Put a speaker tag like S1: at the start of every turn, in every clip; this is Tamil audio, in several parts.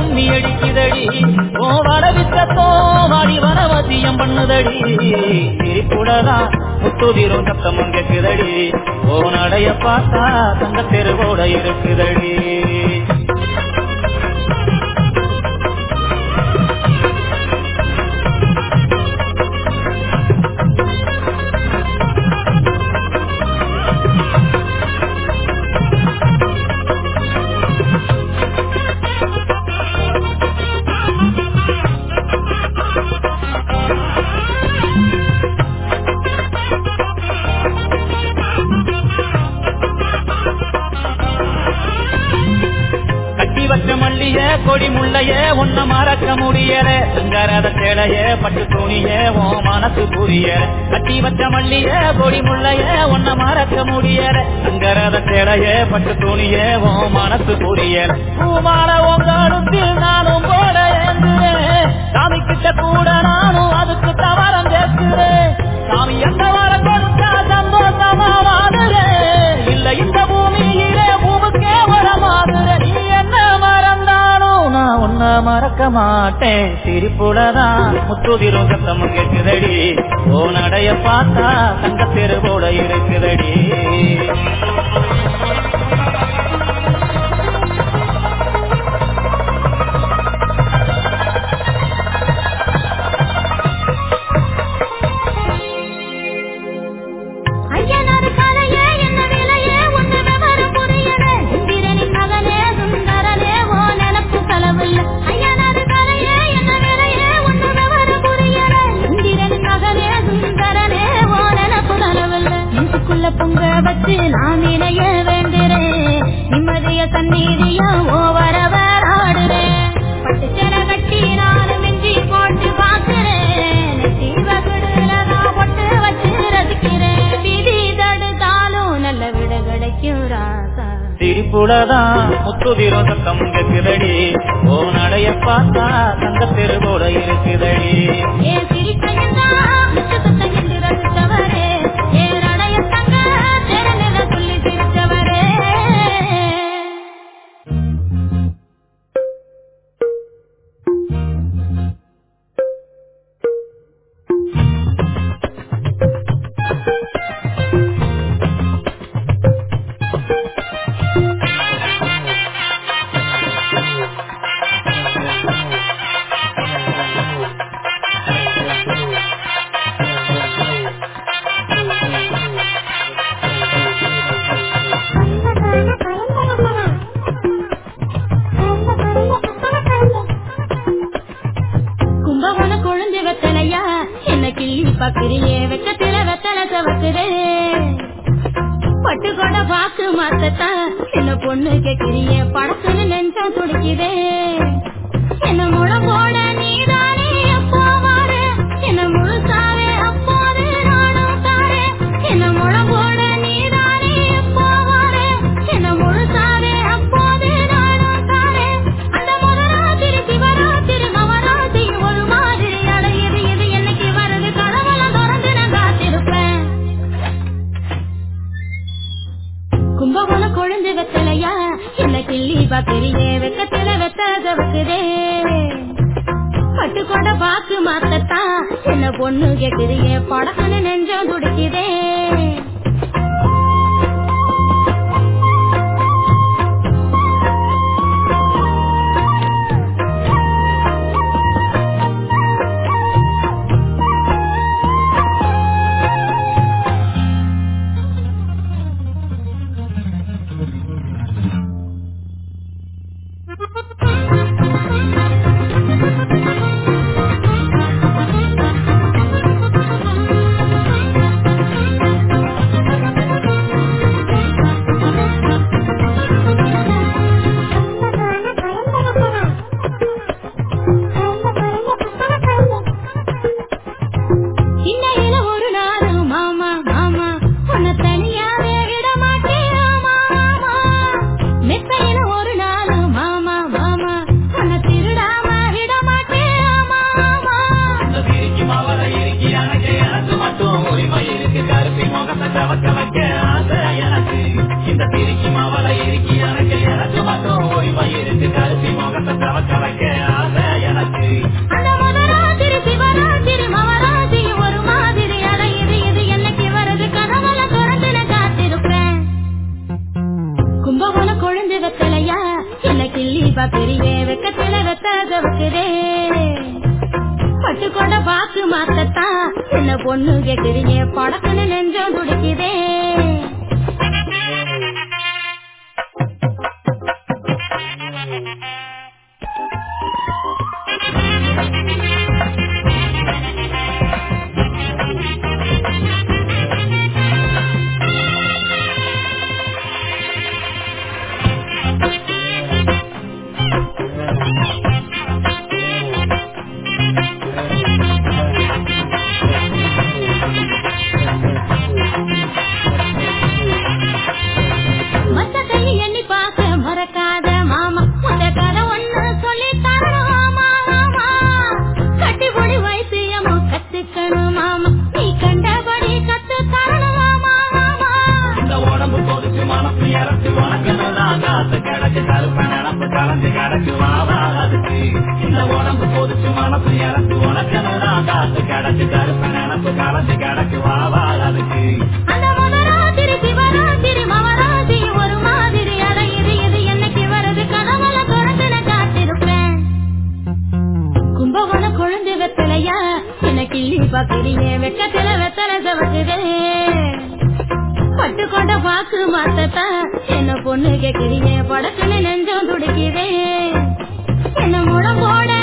S1: மனசுல அடிக்குதடி. ஓ வரவித்தோ வாடி வரவசியம் பண்ணுதடி. சிரிப்புடதான் முத்துதிரும் சத்தமும் கேட்குதடி. ஓ நடைய பார்த்தா தங்க தெருவோட இருக்குதடி. மறக்க முடியல சங்கரத சேலைய பட்டு துணிய ஓ மனசு புரிய கட்டி வச்ச மல்லிய பொடி முள்ளைய ஒன்ன மறக்க முடியல சங்கரத சேலைய பட்டு துணிய ஓ மனசு புரிய பூமான உங்களுத்தில் நானும் போல ஏங்குறேன் சாமி கிட்ட கூட நானும் அதுக்கு தவறம் கேட்கிறேன். சாமி எந்த மறக்க மாட்டேன். சிரிப்புலதான் முத்துதிரும் சத்தம் கேட்குதடி. ஓ நடைய பார்த்தா தங்க தெருவோட இருக்குதடி.
S2: பொங்க வச்சு நான் இணைய வேண்டுறேன் நிம்மதிய சந்நிதியா ஓ வரவர் ஆடுறேன் பட்டு சென கட்டி நான் மிஞ்சி போட்டு பாக்குறேன் தீவகுடுலதான் பொட்டு வச்சு ரசிக்கிறேன் விதி தடுத்தாலும் நல்ல விட கிடைக்கும் ராசா.
S1: சிரிப்புலதான் முத்துதிரும் சத்தம் கேட்குதடி ஓ நடைய பார்த்தா தங்க தெருவோட இருக்குதடி.
S2: கொண்ட பாக்கு மாத்தத்தான். என்ன பொண்ணு கேக்குறியே படத்துல நெஞ்சம் துடிக்குதே. பட்டு கொண்ட பாக்கு மாத்தத்தா. என்ன பொண்ணு கேக்குறீங்க? படத்துல நெஞ்சம் துடிக்குதே. என்ன முடம் போட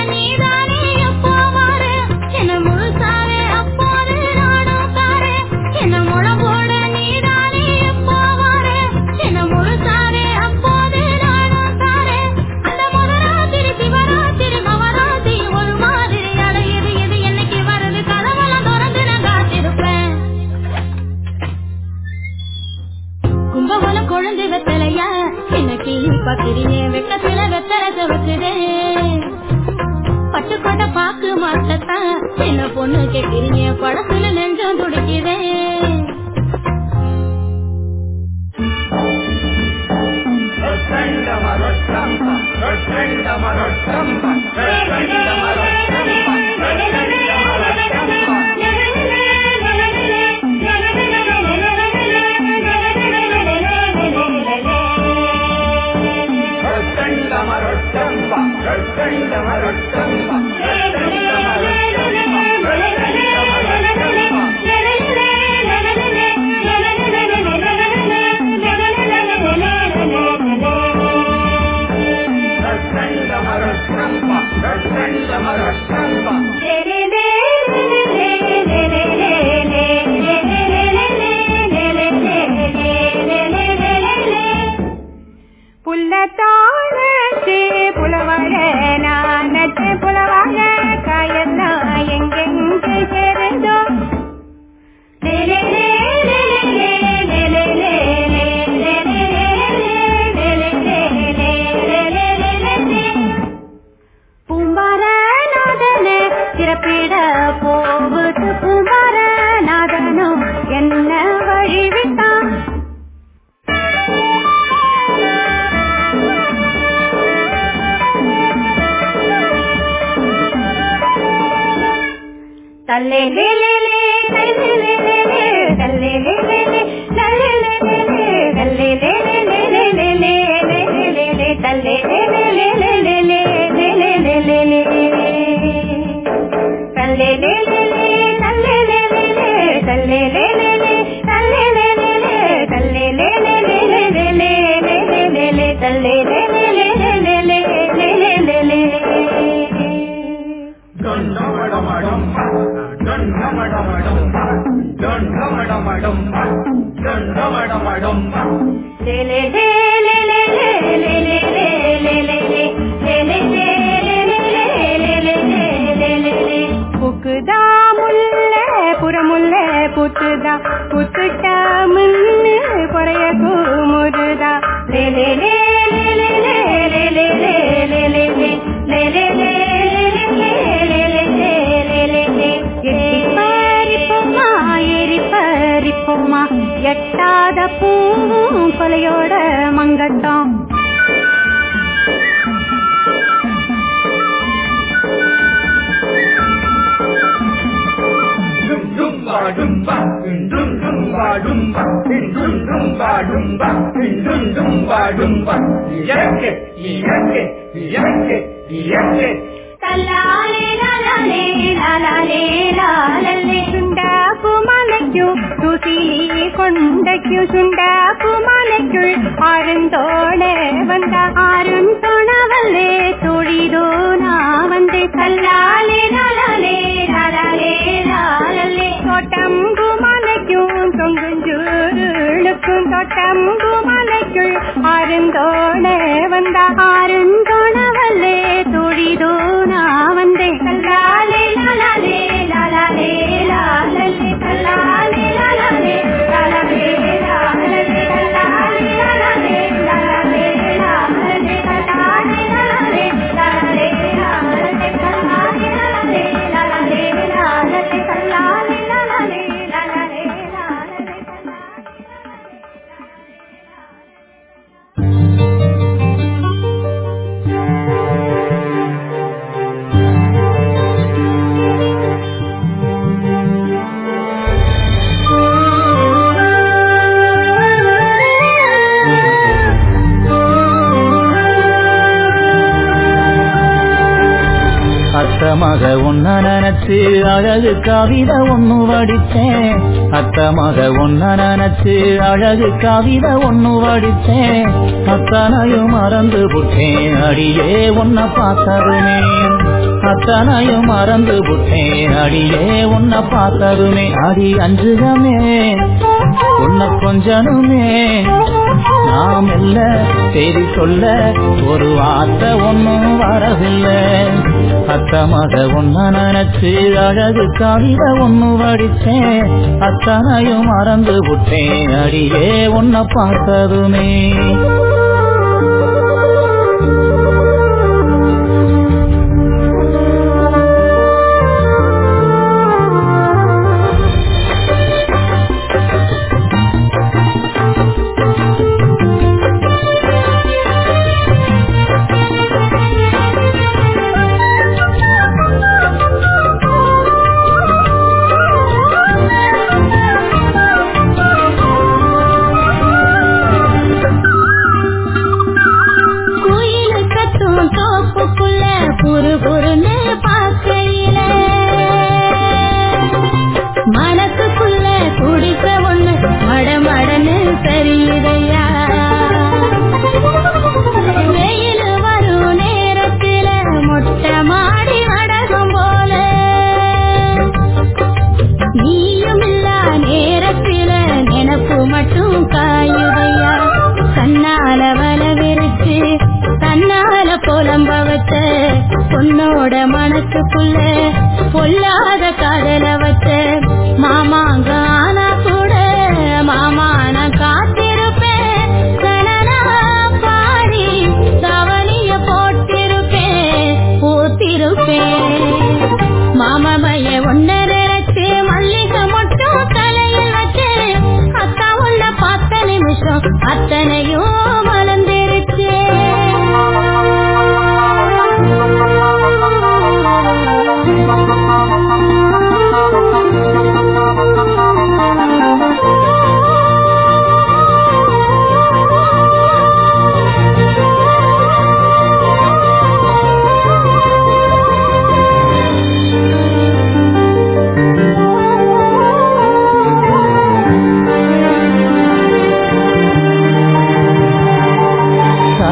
S2: பத்திரியே வெட்டத்துல வெத்தல செவக்குதே பட்டுக்கொண்ட பாக்கு மாத்தத்தான் என்ன பொண்ணு கேட்கிறீங்க படத்துல நெஞ்சம் துடிக்குதே.
S3: மரொட்டம்பா மரொட்டம்பா மரொட்டம்பா பிறப்போ మురుదా పుట్టుట మున్నే పొడయకు మురుదా లేలే எட்டாத பூ கொலையோட என்றும் வாடும் என்றும்
S1: வாடும் என்றும் வாடும் நினைச்சு அழகு கவிதை ஒன்னு வடிச்சேன் அத்த மக ஒன்ன நினைச்சு அழகு கவிதை ஒன்னு வடிச்சேன் அத்தனையும் மறந்து புட்டேன். அடியே உன்னை பார்த்ததுமே. அத்தனையும் மறந்து புட்டேன். அடியே உன்னை பார்த்ததுமே. அடி அஞ்சுகமே. உன்னை கொஞ்சனுமே. நாம் இல்ல செய்தி சொல்ல ஒரு வார்த்தை ஒன்னும் வரவில்லை. அத்தமத ஒன்ன நினைச்சு அழகு கவித ஒன்னு வடிச்சேன். அத்தனையும் மறந்து விட்டேன் அடியே உன்னை பார்த்ததுமே.
S2: பொண்ணோட மனசுக்குள்ள பொல்லாத காதல வச்ச மாமாங்க ஆனா கூட மாமா நான் காத்திருப்பேன் கனனா தவணிய போட்டிருப்பேன் பூத்திருப்பேன் மாமமைய ஒன்ன நினைச்சு மல்லிகை மட்டும் தலையில் வச்சு அத்தா உள்ள பத்து நிமிஷம் அத்தனையும்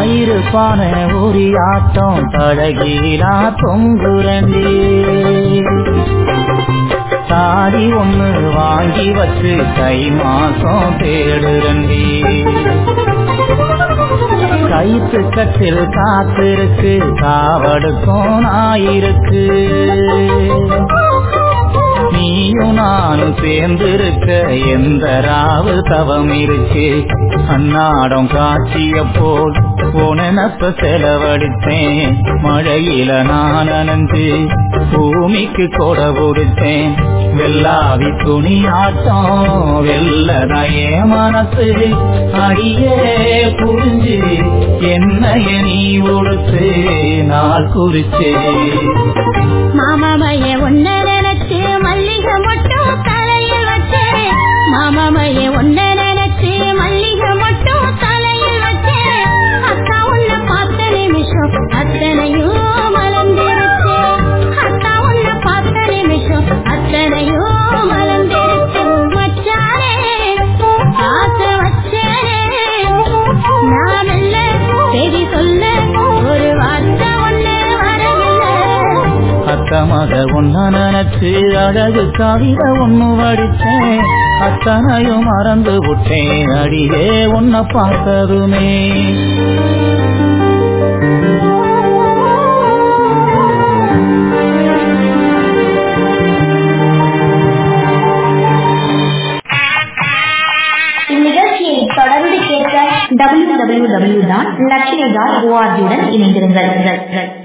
S1: கயிறு பானை ஒரு ஆட்டம் பழகிலா தொங்குரண்டி தாடி ஒண்ணு வாங்கி வச்சு கை மாசம் தேடுரண்டி கைத்து கட்டில் காத்திருக்கு காவடுக்கும் நாயிருக்கு நீயும் நானும் சேர்ந்திருக்க எந்த ராவு தவம் இருக்கு. அன்னாடம் காட்சிய போல் உனப்ப செலவழித்தேன். மழையில நான் அனந்து பூமிக்கு கொட கொடுத்தேன். வெள்ளாவி துணி ஆட்டம் வெள்ளதையே மனசு. அடியே புரிஞ்சு என்னைய நீ உடுத்து நாள் குறிச்சே
S2: மாமாமைய ஒன்ன நினைச்சு மல்லிகை மட்டும் தலையில் வச்சு மாமாமைய ஒன்ன
S1: பேரழகு கவிதை ஒன்னு வடிச்சேன் அத்தனையும் மறந்து விட்டேன். அடியே உன்னை பார்த்ததுமே.
S4: தொடர்ந்து கேட்க W W W dot Lakshmi dot ஓஆர்ஜியுடன் இணைந்திருங்கள்.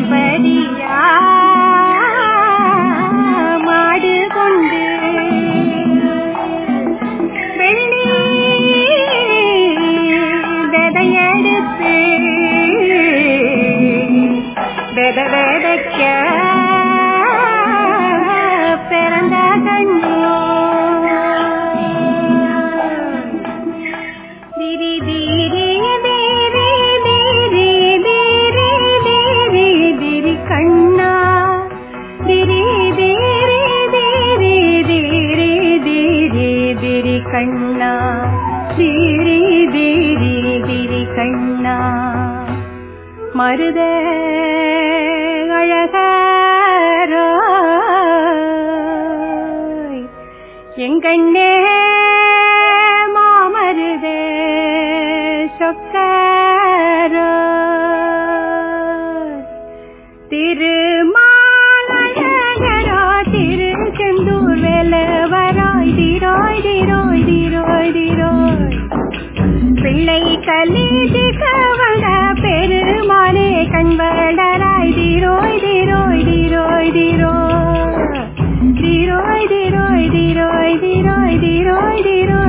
S3: somebody மருத அழகாரோ. எங்கண்ணே மாமருத சொக்காரோ. திருமாலயரோ திரு செந்தூர் வேலவராய் திரோய் திரோய் திரோய் திரோய். பிள்ளை ಬಂದಿರು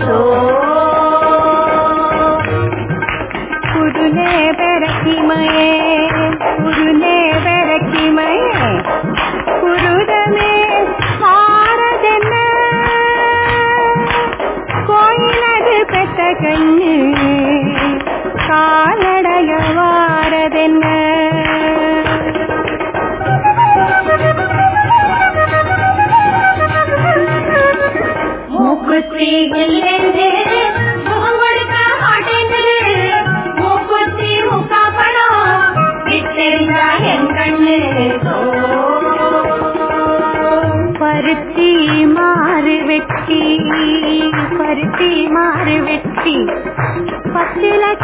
S3: सो c'est la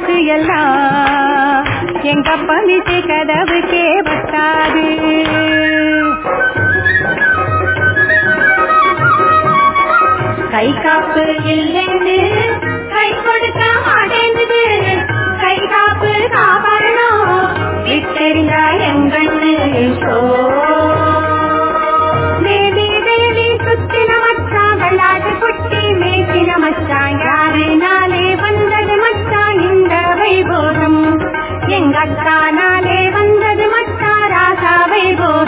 S3: காசு எல்லாம் எங்க பமிசை கதவுக்கே வட்டாது கை காப்பு இல்லைன்னு கை கொடுக்க மாட்டேங்குது கை காப்பு காப்பாடணும் விட்டறிந்தா எங்கன்னு சோ